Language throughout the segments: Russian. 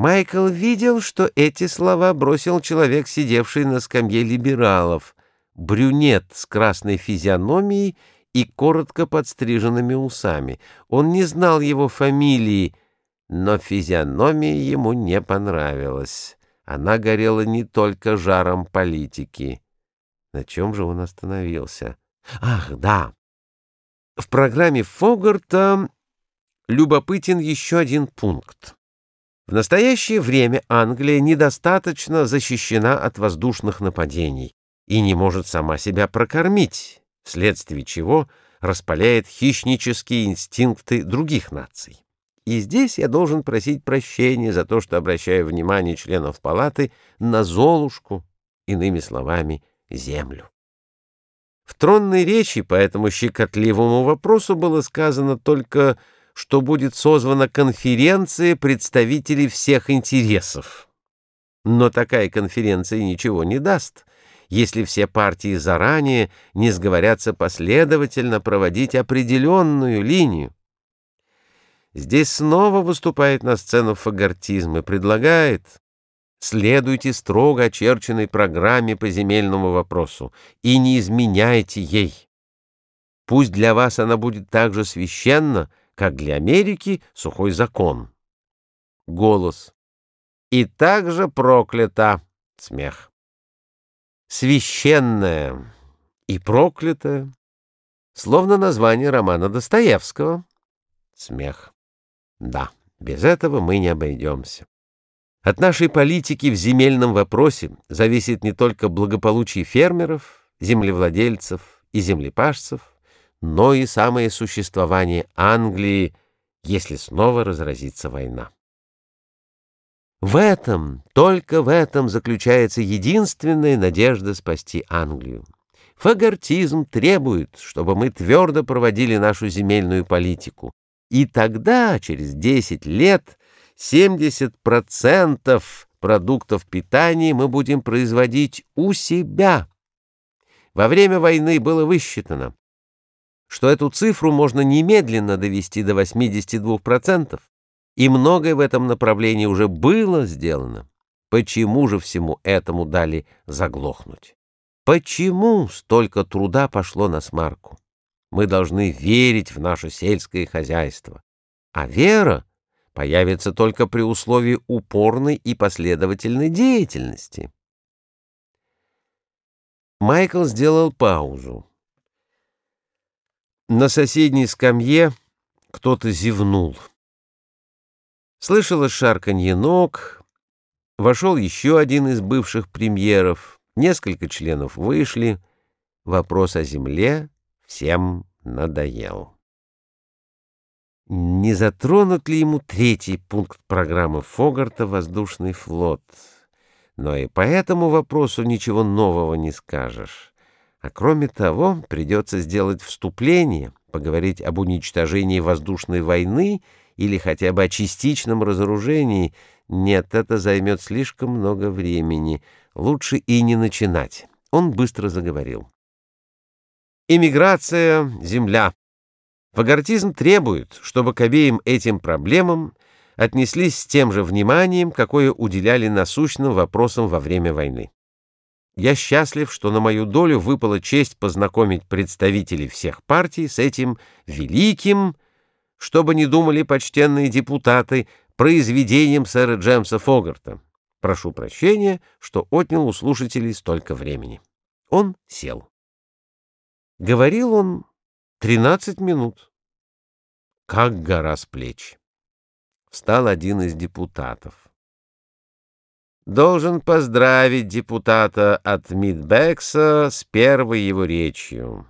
Майкл видел, что эти слова бросил человек, сидевший на скамье либералов, брюнет с красной физиономией и коротко подстриженными усами. Он не знал его фамилии, но физиономия ему не понравилась. Она горела не только жаром политики. На чем же он остановился? Ах, да! В программе Фогарта любопытен еще один пункт. В настоящее время Англия недостаточно защищена от воздушных нападений и не может сама себя прокормить, вследствие чего распаляет хищнические инстинкты других наций. И здесь я должен просить прощения за то, что обращаю внимание членов палаты на Золушку, иными словами, землю. В тронной речи по этому щекотливому вопросу было сказано только что будет созвана конференция представителей всех интересов. Но такая конференция ничего не даст, если все партии заранее не сговорятся последовательно проводить определенную линию. Здесь снова выступает на сцену фагортизм и предлагает «Следуйте строго очерченной программе по земельному вопросу и не изменяйте ей. Пусть для вас она будет так же священна, как для Америки сухой закон. Голос. И также проклята. Смех. Священная и проклятая. Словно название романа Достоевского. Смех. Да, без этого мы не обойдемся. От нашей политики в земельном вопросе зависит не только благополучие фермеров, землевладельцев и землепашцев, но и самое существование Англии, если снова разразится война. В этом, только в этом заключается единственная надежда спасти Англию. Фагортизм требует, чтобы мы твердо проводили нашу земельную политику. И тогда, через 10 лет, 70% продуктов питания мы будем производить у себя. Во время войны было высчитано, что эту цифру можно немедленно довести до 82%, и многое в этом направлении уже было сделано. Почему же всему этому дали заглохнуть? Почему столько труда пошло на смарку? Мы должны верить в наше сельское хозяйство. А вера появится только при условии упорной и последовательной деятельности. Майкл сделал паузу. На соседней скамье кто-то зевнул. Слышалось шарканье ног. Вошел еще один из бывших премьеров. Несколько членов вышли. Вопрос о земле всем надоел. Не затронут ли ему третий пункт программы Фогарта «Воздушный флот»? Но и по этому вопросу ничего нового не скажешь. А кроме того, придется сделать вступление, поговорить об уничтожении воздушной войны или хотя бы о частичном разоружении. Нет, это займет слишком много времени. Лучше и не начинать. Он быстро заговорил. Иммиграция, земля. Фагортизм требует, чтобы к обеим этим проблемам отнеслись с тем же вниманием, какое уделяли насущным вопросам во время войны. Я счастлив, что на мою долю выпала честь познакомить представителей всех партий с этим великим, чтобы не думали почтенные депутаты, произведением сэра Джемса Фогарта. Прошу прощения, что отнял у слушателей столько времени. Он сел. Говорил он 13 минут. Как гора с плеч. Встал один из депутатов должен поздравить депутата от Мидбекса с первой его речью,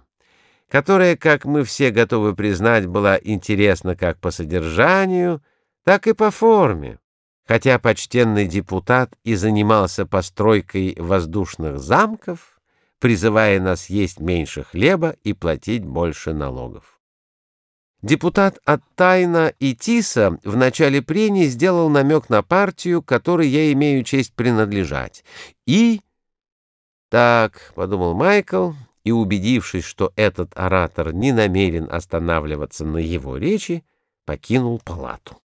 которая, как мы все готовы признать, была интересна как по содержанию, так и по форме. Хотя почтенный депутат и занимался постройкой воздушных замков, призывая нас есть меньше хлеба и платить больше налогов. Депутат от Тайна и Тиса в начале прений сделал намек на партию, которой я имею честь принадлежать. И... Так, — подумал Майкл, и, убедившись, что этот оратор не намерен останавливаться на его речи, покинул палату.